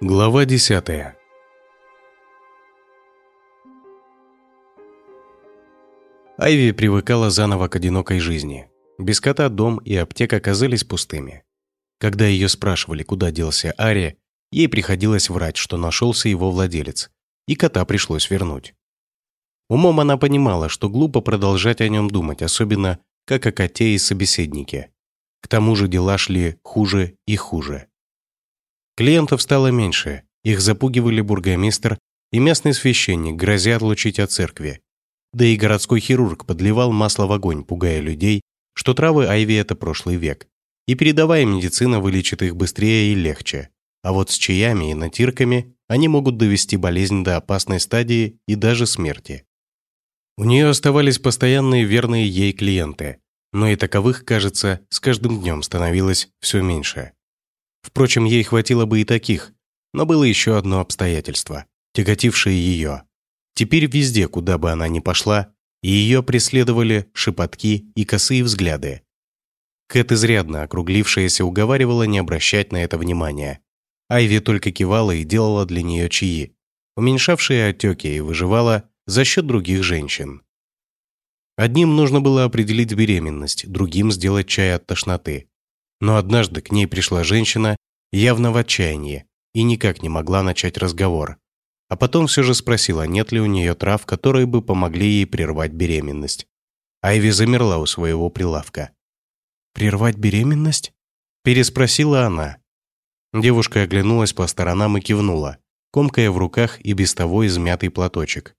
Глава десятая. Айви привыкала заново к одинокой жизни. Без кота дом и аптека оказались пустыми. Когда ее спрашивали, куда делся Ари, ей приходилось врать, что нашелся его владелец, и кота пришлось вернуть. Умом она понимала, что глупо продолжать о нем думать, особенно как о коте и собеседнике. К тому же дела шли хуже и хуже. Клиентов стало меньше, их запугивали бургомистр и местный священник, грозя отлучить от церкви. Да и городской хирург подливал масло в огонь, пугая людей, что травы айви – это прошлый век. И передовая медицина вылечит их быстрее и легче. А вот с чаями и натирками они могут довести болезнь до опасной стадии и даже смерти. У нее оставались постоянные верные ей клиенты, но и таковых, кажется, с каждым днем становилось все меньше. Впрочем, ей хватило бы и таких, но было еще одно обстоятельство, тяготившее ее. Теперь везде, куда бы она ни пошла, ее преследовали шепотки и косые взгляды. Кэт, изрядно округлившаяся, уговаривала не обращать на это внимания. Айви только кивала и делала для нее чаи, уменьшавшие отеки и выживала за счет других женщин. Одним нужно было определить беременность, другим сделать чай от тошноты. Но однажды к ней пришла женщина, явно в отчаянии, и никак не могла начать разговор. А потом все же спросила, нет ли у нее трав, которые бы помогли ей прервать беременность. Айви замерла у своего прилавка. «Прервать беременность?» – переспросила она. Девушка оглянулась по сторонам и кивнула, комкая в руках и без того измятый платочек.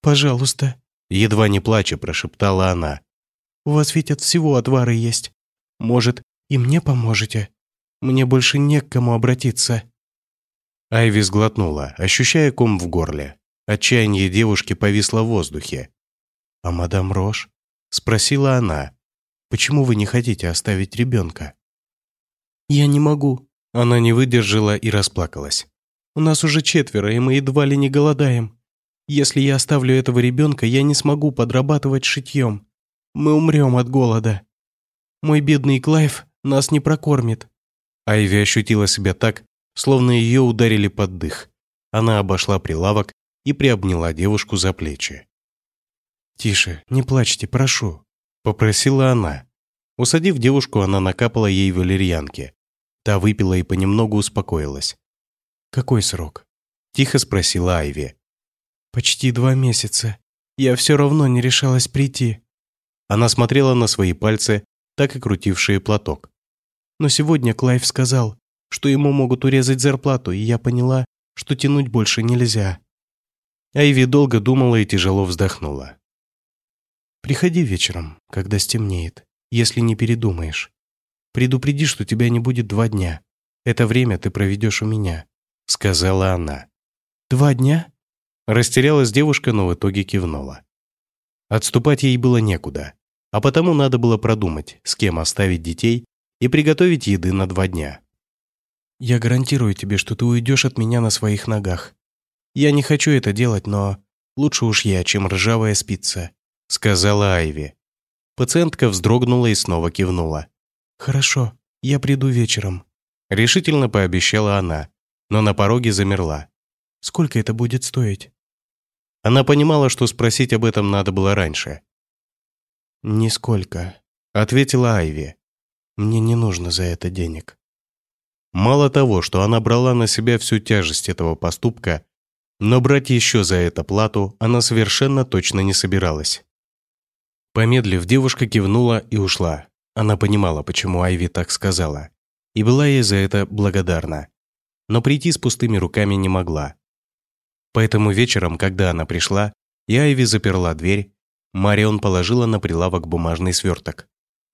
«Пожалуйста», — едва не плача прошептала она. «У вас ведь от всего отвары есть. Может, и мне поможете? Мне больше не к кому обратиться». Айви сглотнула, ощущая ком в горле. Отчаяние девушки повисло в воздухе. «А мадам Рош?» — спросила она. «Почему вы не хотите оставить ребенка?» «Я не могу». Она не выдержала и расплакалась. «У нас уже четверо, и мы едва ли не голодаем. Если я оставлю этого ребенка, я не смогу подрабатывать шитьем. Мы умрем от голода. Мой бедный Клайв нас не прокормит». Айви ощутила себя так, словно ее ударили под дых. Она обошла прилавок и приобняла девушку за плечи. «Тише, не плачьте, прошу», — попросила она. Усадив девушку, она накапала ей валерьянки. Та выпила и понемногу успокоилась. «Какой срок?» — тихо спросила Айви. «Почти два месяца. Я все равно не решалась прийти». Она смотрела на свои пальцы, так и крутившие платок. Но сегодня Клайв сказал, что ему могут урезать зарплату, и я поняла, что тянуть больше нельзя. Айви долго думала и тяжело вздохнула. «Приходи вечером, когда стемнеет, если не передумаешь. Предупреди, что тебя не будет два дня. Это время ты проведешь у меня», — сказала она. «Два дня?» Растерялась девушка, но в итоге кивнула. Отступать ей было некуда, а потому надо было продумать, с кем оставить детей и приготовить еды на два дня. «Я гарантирую тебе, что ты уйдешь от меня на своих ногах. Я не хочу это делать, но лучше уж я, чем ржавая спица», — сказала Айви. Пациентка вздрогнула и снова кивнула. «Хорошо, я приду вечером», — решительно пообещала она, но на пороге замерла. «Сколько это будет стоить?» Она понимала, что спросить об этом надо было раньше. «Нисколько», — ответила Айви. «Мне не нужно за это денег». Мало того, что она брала на себя всю тяжесть этого поступка, но брать еще за это плату она совершенно точно не собиралась. Помедлив, девушка кивнула и ушла. Она понимала, почему Айви так сказала, и была ей за это благодарна. Но прийти с пустыми руками не могла. Поэтому вечером, когда она пришла, и Айви заперла дверь, Марион положила на прилавок бумажный сверток.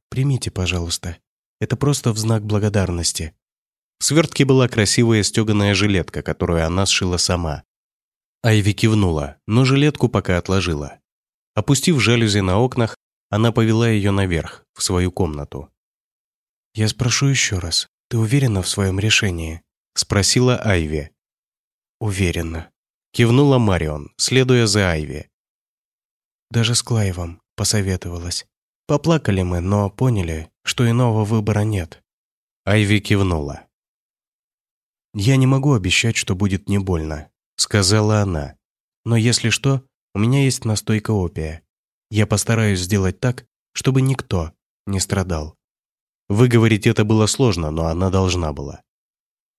«Примите, пожалуйста. Это просто в знак благодарности». В свертке была красивая стеганая жилетка, которую она сшила сама. Айви кивнула, но жилетку пока отложила. Опустив жалюзи на окнах, она повела ее наверх, в свою комнату. «Я спрошу еще раз. Ты уверена в своем решении?» – спросила Айви. «Уверена», Кивнула Марион, следуя за Айви. Даже с Клайвом посоветовалась. Поплакали мы, но поняли, что иного выбора нет. Айви кивнула. «Я не могу обещать, что будет не больно», — сказала она. «Но если что, у меня есть настойка опия. Я постараюсь сделать так, чтобы никто не страдал». Выговорить это было сложно, но она должна была.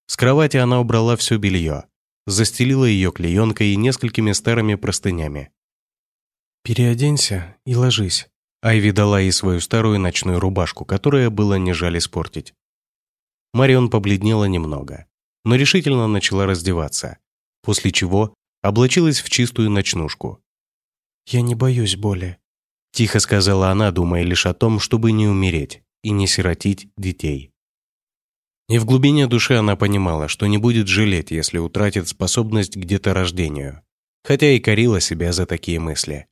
С кровати она убрала все белье, застелила ее клеенкой и несколькими старыми простынями. «Переоденься и ложись». Айви дала ей свою старую ночную рубашку, которая было не жаль испортить. Марион побледнела немного, но решительно начала раздеваться, после чего облачилась в чистую ночнушку. «Я не боюсь боли», – тихо сказала она, думая лишь о том, чтобы не умереть и не сиротить детей. И в глубине души она понимала, что не будет жалеть, если утратит способность к деторождению, хотя и корила себя за такие мысли.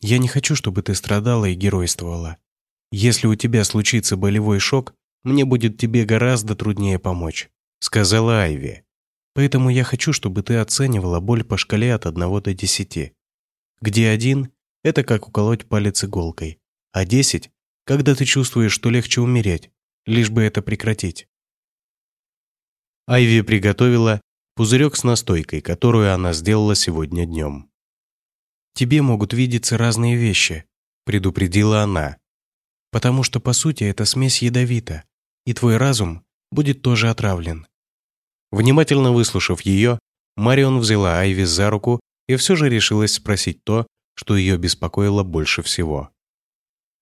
«Я не хочу, чтобы ты страдала и геройствовала. Если у тебя случится болевой шок, мне будет тебе гораздо труднее помочь», — сказала Айви. «Поэтому я хочу, чтобы ты оценивала боль по шкале от 1 до 10, где один — это как уколоть палец иголкой, а 10 — когда ты чувствуешь, что легче умереть, лишь бы это прекратить». Айви приготовила пузырек с настойкой, которую она сделала сегодня днем. «Тебе могут видеться разные вещи», — предупредила она. «Потому что, по сути, эта смесь ядовита, и твой разум будет тоже отравлен». Внимательно выслушав ее, Марион взяла Айви за руку и все же решилась спросить то, что ее беспокоило больше всего.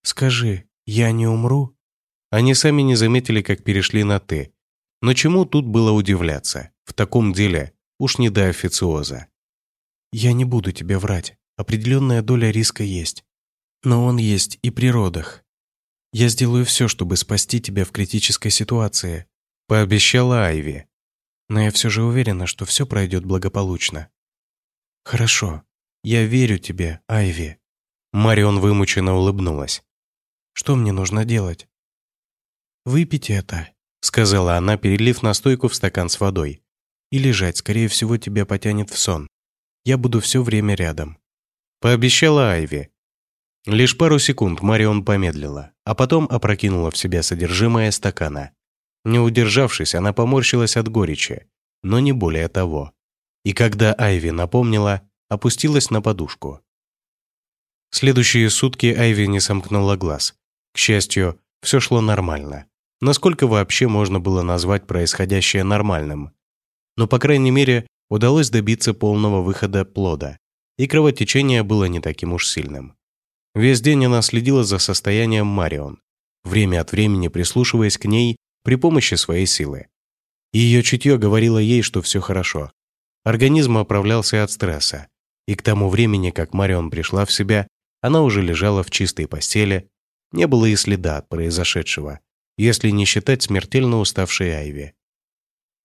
«Скажи, я не умру?» Они сами не заметили, как перешли на «ты». Но чему тут было удивляться? В таком деле уж не до официоза. «Я не буду тебе врать. Определенная доля риска есть. Но он есть и при родах. Я сделаю все, чтобы спасти тебя в критической ситуации», — пообещала Айви. «Но я все же уверена, что все пройдет благополучно». «Хорошо. Я верю тебе, Айви». Марион вымученно улыбнулась. «Что мне нужно делать?» «Выпить это», — сказала она, перелив настойку в стакан с водой. «И лежать, скорее всего, тебя потянет в сон. Я буду все время рядом». Пообещала Айви. Лишь пару секунд Марион помедлила, а потом опрокинула в себя содержимое стакана. Не удержавшись, она поморщилась от горечи, но не более того. И когда Айви напомнила, опустилась на подушку. Следующие сутки Айви не сомкнула глаз. К счастью, все шло нормально насколько вообще можно было назвать происходящее нормальным. Но, по крайней мере, удалось добиться полного выхода плода, и кровотечение было не таким уж сильным. Весь день она следила за состоянием Марион, время от времени прислушиваясь к ней при помощи своей силы. Ее чутье говорило ей, что все хорошо. Организм оправлялся от стресса, и к тому времени, как Марион пришла в себя, она уже лежала в чистой постели, не было и следа от произошедшего если не считать смертельно уставшей Айви.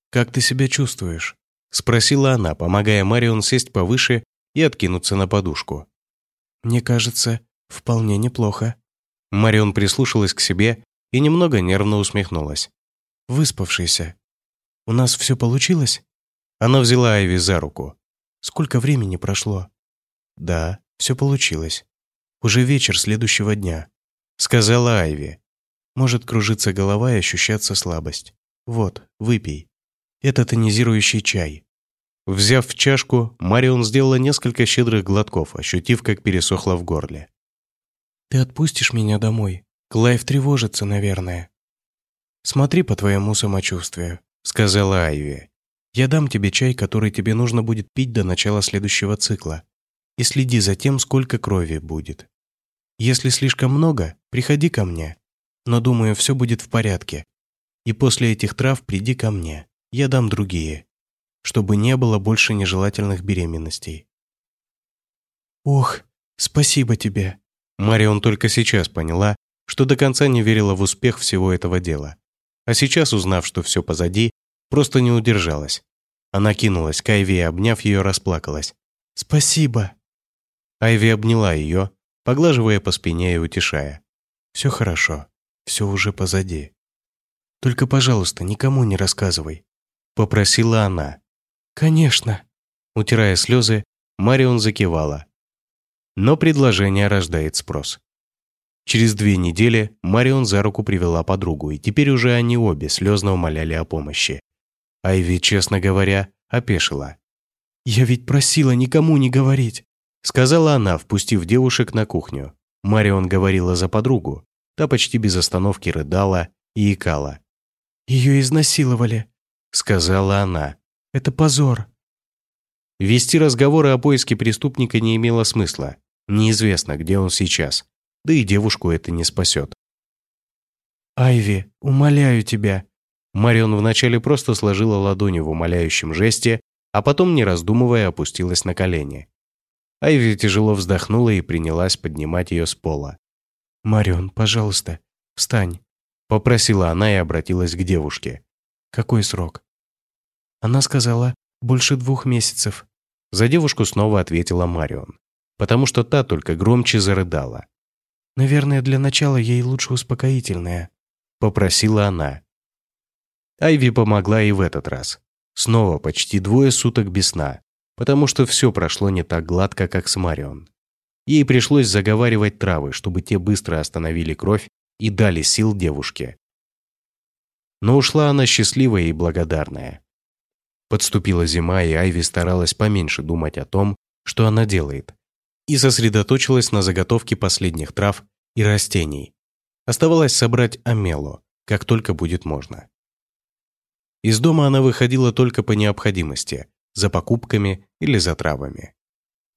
«Как ты себя чувствуешь?» — спросила она, помогая Марион сесть повыше и откинуться на подушку. «Мне кажется, вполне неплохо». Марион прислушалась к себе и немного нервно усмехнулась. «Выспавшийся. У нас все получилось?» Она взяла Айви за руку. «Сколько времени прошло?» «Да, все получилось. Уже вечер следующего дня», — сказала Айви. Может кружиться голова и ощущаться слабость. Вот, выпей. Это тонизирующий чай». Взяв в чашку, Марион сделала несколько щедрых глотков, ощутив, как пересохло в горле. «Ты отпустишь меня домой? Клайв тревожится, наверное». «Смотри по твоему самочувствию», — сказала Айви. «Я дам тебе чай, который тебе нужно будет пить до начала следующего цикла. И следи за тем, сколько крови будет. Если слишком много, приходи ко мне. Но думаю, все будет в порядке. И после этих трав приди ко мне. Я дам другие. Чтобы не было больше нежелательных беременностей. Ох, спасибо тебе. Марион только сейчас поняла, что до конца не верила в успех всего этого дела. А сейчас, узнав, что все позади, просто не удержалась. Она кинулась к Айви и, обняв ее, расплакалась. «Спасибо!» Айви обняла ее, поглаживая по спине и утешая. «Все хорошо все уже позади. Только, пожалуйста, никому не рассказывай», — попросила она. «Конечно». Утирая слезы, Марион закивала. Но предложение рождает спрос. Через две недели Марион за руку привела подругу, и теперь уже они обе слезно умоляли о помощи. Айви, честно говоря, опешила. «Я ведь просила никому не говорить», сказала она, впустив девушек на кухню. Марион говорила за подругу. Та почти без остановки рыдала и икала. «Ее изнасиловали», — сказала она. «Это позор». Вести разговоры о поиске преступника не имело смысла. Неизвестно, где он сейчас. Да и девушку это не спасет. «Айви, умоляю тебя». Марион вначале просто сложила ладони в умоляющем жесте, а потом, не раздумывая, опустилась на колени. Айви тяжело вздохнула и принялась поднимать ее с пола. «Марион, пожалуйста, встань», — попросила она и обратилась к девушке. «Какой срок?» Она сказала, «больше двух месяцев». За девушку снова ответила Марион, потому что та только громче зарыдала. «Наверное, для начала ей лучше успокоительное», — попросила она. Айви помогла и в этот раз. Снова почти двое суток без сна, потому что все прошло не так гладко, как с Марион. Ей пришлось заговаривать травы, чтобы те быстро остановили кровь и дали сил девушке. Но ушла она счастливая и благодарная. Подступила зима, и Айви старалась поменьше думать о том, что она делает, и сосредоточилась на заготовке последних трав и растений. Оставалось собрать амело, как только будет можно. Из дома она выходила только по необходимости, за покупками или за травами.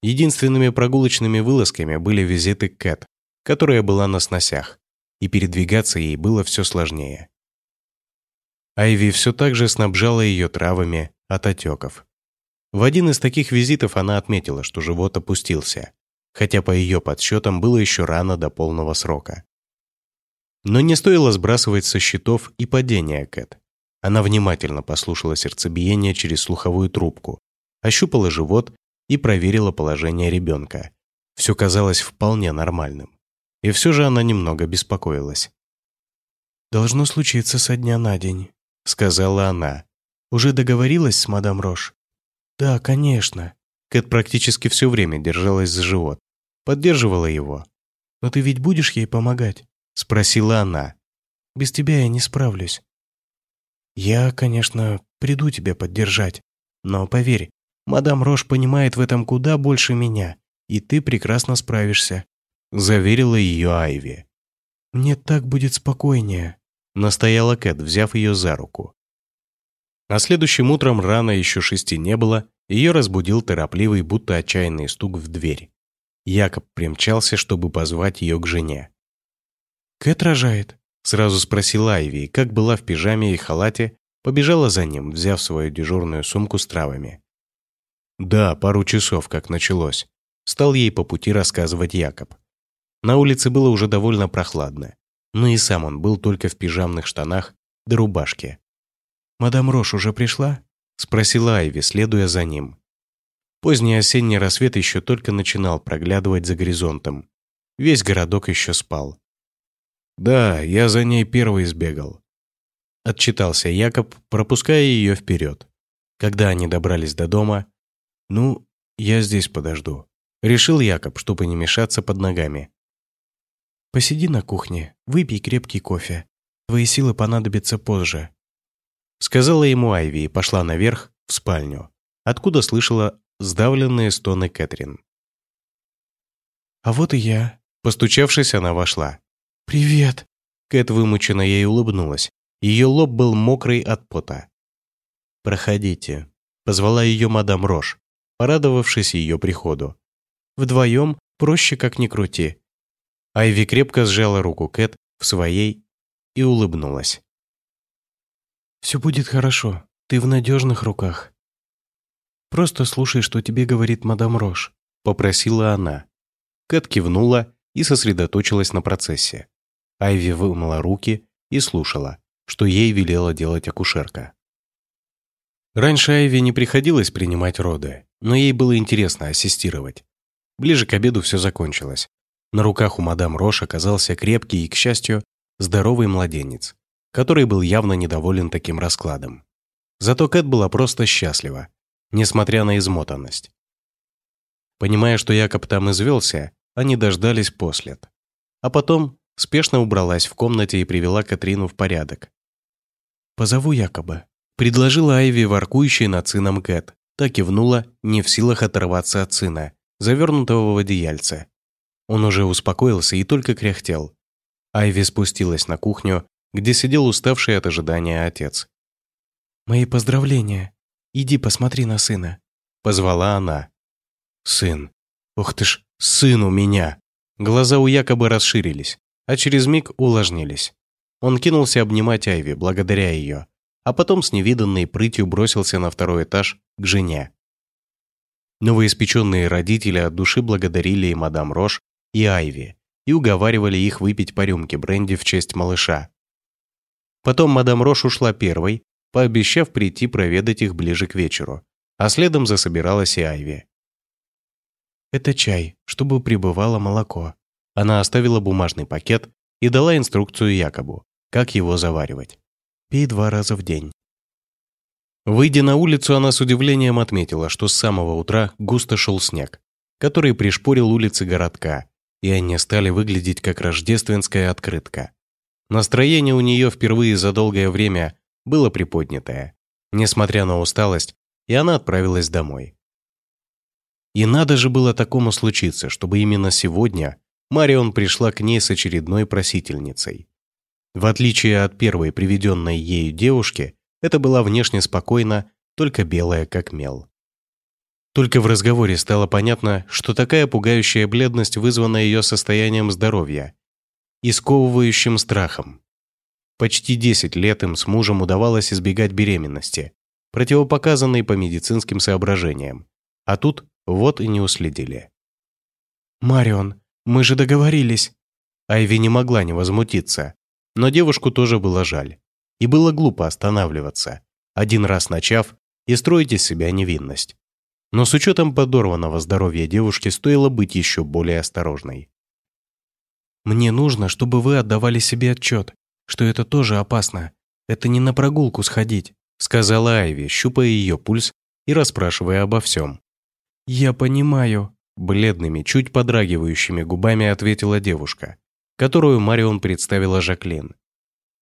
Единственными прогулочными вылазками были визиты Кэт, которая была на сносях, и передвигаться ей было все сложнее. Айви все так же снабжала ее травами от отеков. В один из таких визитов она отметила, что живот опустился, хотя по ее подсчетам было еще рано до полного срока. Но не стоило сбрасывать со счетов и падение Кэт. Она внимательно послушала сердцебиение через слуховую трубку, ощупала живот и проверила положение ребенка. Все казалось вполне нормальным. И все же она немного беспокоилась. «Должно случиться со дня на день», — сказала она. «Уже договорилась с мадам Рош?» «Да, конечно». Кэт практически все время держалась за живот, поддерживала его. «Но ты ведь будешь ей помогать?» — спросила она. «Без тебя я не справлюсь». «Я, конечно, приду тебя поддержать, но поверь, мадам Рош понимает в этом куда больше меня, и ты прекрасно справишься», — заверила ее Айви. «Мне так будет спокойнее», — настояла Кэт, взяв ее за руку. А следующим утром рано еще шести не было, ее разбудил торопливый, будто отчаянный стук в дверь. Якоб примчался, чтобы позвать ее к жене. «Кэт рожает», Сразу спросила Айви, как была в пижаме и халате, побежала за ним, взяв свою дежурную сумку с травами. Да, пару часов, как началось. Стал ей по пути рассказывать Якоб. На улице было уже довольно прохладно, но и сам он был только в пижамных штанах да рубашке. «Мадам Рош уже пришла?» – спросила Айви, следуя за ним. Поздний осенний рассвет еще только начинал проглядывать за горизонтом. Весь городок еще спал. «Да, я за ней первый сбегал», — отчитался Якоб, пропуская ее вперед. Когда они добрались до дома, «Ну, я здесь подожду», — решил Якоб, чтобы не мешаться под ногами. «Посиди на кухне, выпей крепкий кофе. Твои силы понадобятся позже», — сказала ему Айви и пошла наверх, в спальню, откуда слышала сдавленные стоны Кэтрин. «А вот и я», — постучавшись, она вошла. «Привет!» Кэт вымученно ей улыбнулась. Ее лоб был мокрый от пота. «Проходите», — позвала ее мадам Рош, порадовавшись ее приходу. «Вдвоем проще как ни крути». Айви крепко сжала руку Кэт в своей и улыбнулась. «Все будет хорошо, ты в надежных руках. Просто слушай, что тебе говорит мадам Рош», — попросила она. Кэт кивнула и сосредоточилась на процессе. Айви вымыла руки и слушала, что ей велела делать акушерка. Раньше Айви не приходилось принимать роды, но ей было интересно ассистировать. Ближе к обеду все закончилось. На руках у мадам Рош оказался крепкий и, к счастью, здоровый младенец, который был явно недоволен таким раскладом. Зато Кэт была просто счастлива, несмотря на измотанность. Понимая, что Якоб там извелся, они дождались послед. А потом спешно убралась в комнате и привела Катрину в порядок. «Позову якобы», Предложила Айви воркующей над сыном Кэт. Так кивнула, не в силах оторваться от сына, завернутого в одеяльце. Он уже успокоился и только кряхтел. Айви спустилась на кухню, где сидел уставший от ожидания отец. «Мои поздравления. Иди посмотри на сына», — позвала она. «Сын. Ух ты ж, сын у меня!» Глаза у якобы расширились, а через миг увлажнились. Он кинулся обнимать Айви, благодаря ее, а потом с невиданной прытью бросился на второй этаж к жене. Новоиспеченные родители от души благодарили и мадам Рош, и Айви, и уговаривали их выпить по рюмке бренди в честь малыша. Потом мадам Рош ушла первой, пообещав прийти проведать их ближе к вечеру, а следом засобиралась и Айви. «Это чай, чтобы прибывало молоко». Она оставила бумажный пакет и дала инструкцию Якобу, как его заваривать. Пей два раза в день. Выйдя на улицу, она с удивлением отметила, что с самого утра густо шел снег, который пришпорил улицы городка, и они стали выглядеть как рождественская открытка. Настроение у нее впервые за долгое время было приподнятое, несмотря на усталость, и она отправилась домой. И надо же было такому случиться, чтобы именно сегодня Марион пришла к ней с очередной просительницей. В отличие от первой приведенной ею девушки, это была внешне спокойна, только белая как мел. Только в разговоре стало понятно, что такая пугающая бледность вызвана ее состоянием здоровья и сковывающим страхом. Почти 10 лет им с мужем удавалось избегать беременности, противопоказанной по медицинским соображениям. А тут вот и не уследили. «Марион, мы же договорились!» Айви не могла не возмутиться. Но девушку тоже было жаль. И было глупо останавливаться, один раз начав, и строить из себя невинность. Но с учетом подорванного здоровья девушки стоило быть еще более осторожной. «Мне нужно, чтобы вы отдавали себе отчет, что это тоже опасно. Это не на прогулку сходить», сказала Айви, щупая ее пульс и расспрашивая обо всем. «Я понимаю», бледными, чуть подрагивающими губами ответила девушка которую Марион представила Жаклин.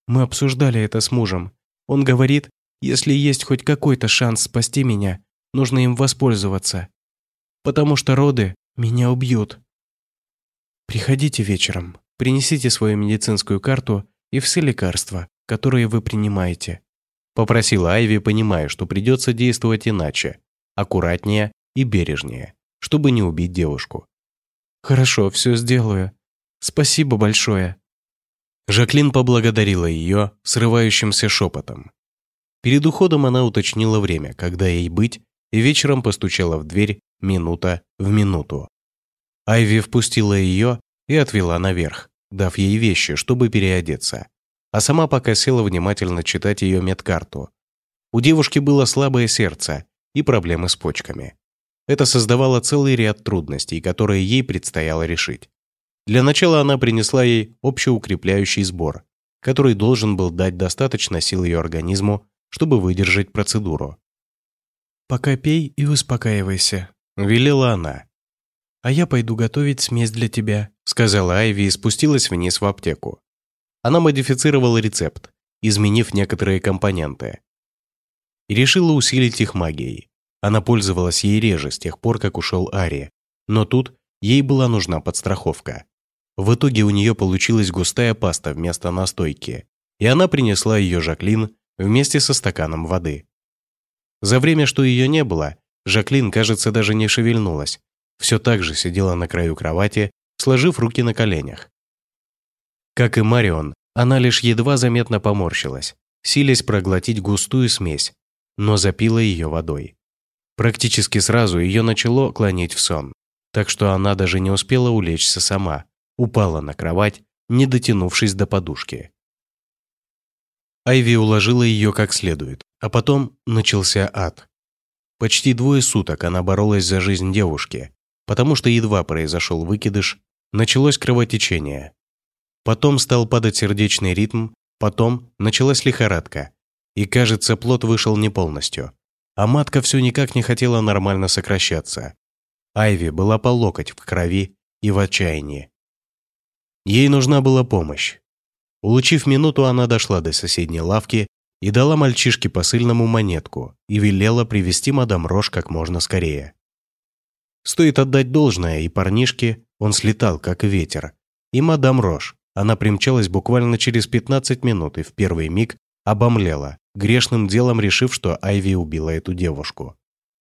«Мы обсуждали это с мужем. Он говорит, если есть хоть какой-то шанс спасти меня, нужно им воспользоваться. Потому что роды меня убьют. Приходите вечером, принесите свою медицинскую карту и все лекарства, которые вы принимаете», попросила Айви, понимая, что придется действовать иначе, аккуратнее и бережнее, чтобы не убить девушку. «Хорошо, все сделаю. Спасибо большое». Жаклин поблагодарила ее срывающимся шепотом. Перед уходом она уточнила время, когда ей быть, и вечером постучала в дверь минута в минуту. Айви впустила ее и отвела наверх, дав ей вещи, чтобы переодеться. А сама пока села внимательно читать ее медкарту. У девушки было слабое сердце и проблемы с почками. Это создавало целый ряд трудностей, которые ей предстояло решить. Для начала она принесла ей общеукрепляющий сбор, который должен был дать достаточно сил ее организму, чтобы выдержать процедуру. «Пока пей и успокаивайся», – велела она. «А я пойду готовить смесь для тебя», – сказала Айви и спустилась вниз в аптеку. Она модифицировала рецепт, изменив некоторые компоненты. И решила усилить их магией. Она пользовалась ей реже с тех пор, как ушел Ари, но тут ей была нужна подстраховка. В итоге у нее получилась густая паста вместо настойки, и она принесла ее Жаклин вместе со стаканом воды. За время, что ее не было, Жаклин, кажется, даже не шевельнулась, все так же сидела на краю кровати, сложив руки на коленях. Как и Марион, она лишь едва заметно поморщилась, силясь проглотить густую смесь, но запила ее водой. Практически сразу ее начало клонить в сон, так что она даже не успела улечься сама, упала на кровать, не дотянувшись до подушки. Айви уложила ее как следует, а потом начался ад. Почти двое суток она боролась за жизнь девушки, потому что едва произошел выкидыш, началось кровотечение. Потом стал падать сердечный ритм, потом началась лихорадка, и, кажется, плод вышел не полностью, а матка все никак не хотела нормально сокращаться. Айви была по локоть в крови и в отчаянии. Ей нужна была помощь. Улучив минуту, она дошла до соседней лавки и дала мальчишке посыльному монетку и велела привести мадам Рош как можно скорее. Стоит отдать должное, и парнишке он слетал, как ветер. И мадам Рош, она примчалась буквально через 15 минут и в первый миг обомлела, грешным делом решив, что Айви убила эту девушку.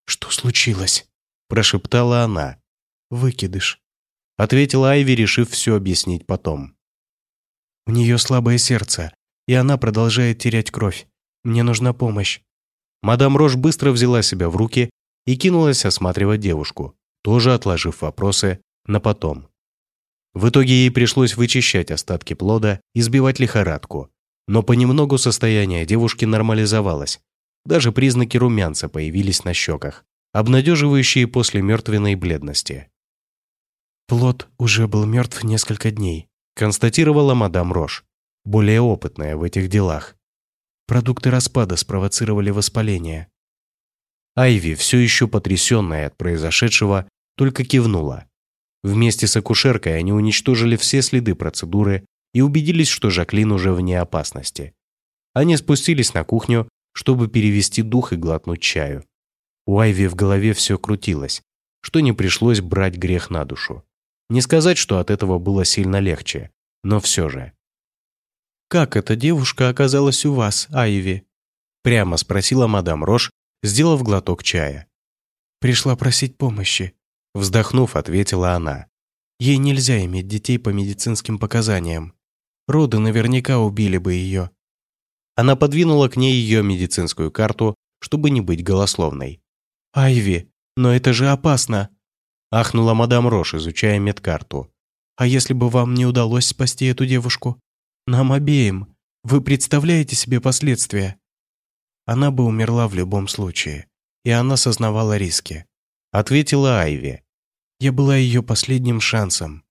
«Что случилось?» – прошептала она. «Выкидыш», – ответила Айви, решив все объяснить потом. «У нее слабое сердце, и она продолжает терять кровь. Мне нужна помощь». Мадам Рош быстро взяла себя в руки и кинулась осматривать девушку, тоже отложив вопросы на потом. В итоге ей пришлось вычищать остатки плода и сбивать лихорадку, но понемногу состояние девушки нормализовалось. Даже признаки румянца появились на щеках, обнадеживающие после мертвенной бледности. «Плод уже был мертв несколько дней», констатировала мадам Рош, более опытная в этих делах. Продукты распада спровоцировали воспаление. Айви, все еще потрясенная от произошедшего, только кивнула. Вместе с акушеркой они уничтожили все следы процедуры и убедились, что Жаклин уже вне опасности. Они спустились на кухню, чтобы перевести дух и глотнуть чаю. У Айви в голове все крутилось, что не пришлось брать грех на душу. Не сказать, что от этого было сильно легче, но все же. «Как эта девушка оказалась у вас, Айви?» Прямо спросила мадам Рош, сделав глоток чая. «Пришла просить помощи», вздохнув, ответила она. «Ей нельзя иметь детей по медицинским показаниям. Роды наверняка убили бы ее». Она подвинула к ней ее медицинскую карту, чтобы не быть голословной. «Айви, но это же опасно!» Ахнула мадам Рош, изучая медкарту. «А если бы вам не удалось спасти эту девушку? Нам обеим. Вы представляете себе последствия? Она бы умерла в любом случае, и она сознавала риски. Ответила Айви. Я была ее последним шансом.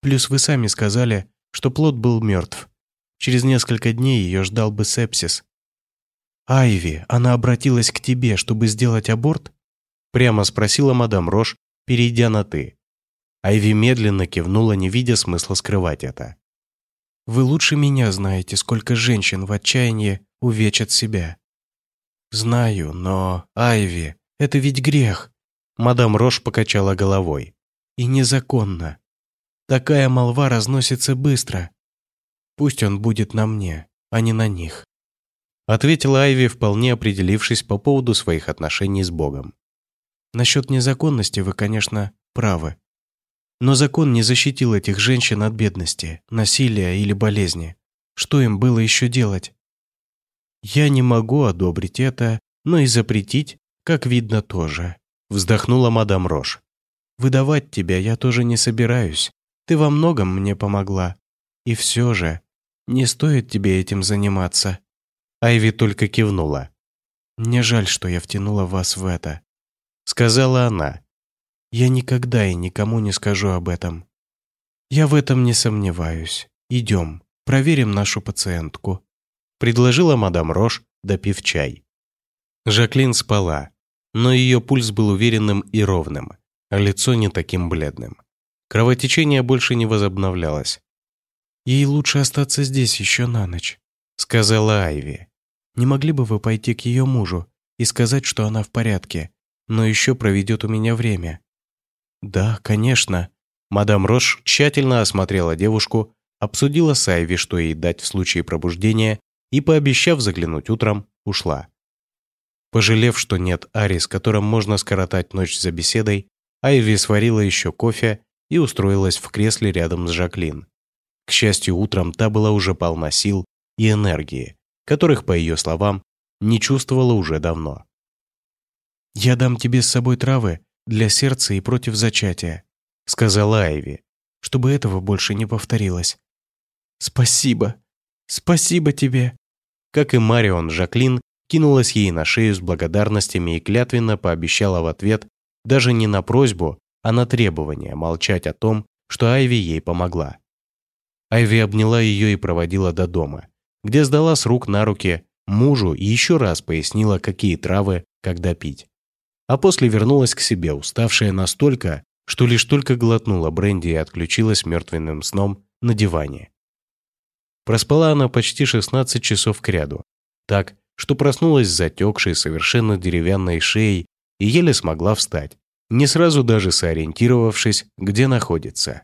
Плюс вы сами сказали, что плод был мертв. Через несколько дней ее ждал бы сепсис. «Айви, она обратилась к тебе, чтобы сделать аборт?» Прямо спросила мадам Рош, перейдя на «ты». Айви медленно кивнула, не видя смысла скрывать это. Вы лучше меня знаете, сколько женщин в отчаянии увечат себя. Знаю, но, Айви, это ведь грех. Мадам Рош покачала головой. И незаконно. Такая молва разносится быстро. Пусть он будет на мне, а не на них. Ответила Айви, вполне определившись по поводу своих отношений с Богом. Насчет незаконности вы, конечно, правы. Но закон не защитил этих женщин от бедности, насилия или болезни. Что им было еще делать? Я не могу одобрить это, но и запретить, как видно, тоже. Вздохнула мадам Рош. Выдавать тебя я тоже не собираюсь. Ты во многом мне помогла. И все же, не стоит тебе этим заниматься. Айви только кивнула. Мне жаль, что я втянула вас в это. Сказала она, я никогда и никому не скажу об этом. Я в этом не сомневаюсь. Идем, проверим нашу пациентку», предложила мадам Рош, допив чай. Жаклин спала, но ее пульс был уверенным и ровным, а лицо не таким бледным. Кровотечение больше не возобновлялось. «Ей лучше остаться здесь еще на ночь», сказала Айви. «Не могли бы вы пойти к ее мужу и сказать, что она в порядке, но еще проведет у меня время?» «Да, конечно». Мадам Рош тщательно осмотрела девушку, обсудила с Айви, что ей дать в случае пробуждения, и, пообещав заглянуть утром, ушла. Пожалев, что нет Ари, с которым можно скоротать ночь за беседой, Айви сварила еще кофе и устроилась в кресле рядом с Жаклин. К счастью, утром та была уже полна сил и энергии, которых, по ее словам, не чувствовала уже давно. «Я дам тебе с собой травы для сердца и против зачатия», — сказала Айви, чтобы этого больше не повторилось. «Спасибо! Спасибо тебе!» Как и Марион, Жаклин кинулась ей на шею с благодарностями и клятвенно пообещала в ответ даже не на просьбу, а на требование молчать о том, что Айви ей помогла. Айви обняла ее и проводила до дома, где сдала с рук на руки мужу и еще раз пояснила, какие травы, когда пить а после вернулась к себе, уставшая настолько, что лишь только глотнула бренди и отключилась мертвенным сном на диване. Проспала она почти 16 часов кряду, так, что проснулась с затекшей, совершенно деревянной шеей и еле смогла встать, не сразу даже сориентировавшись, где находится.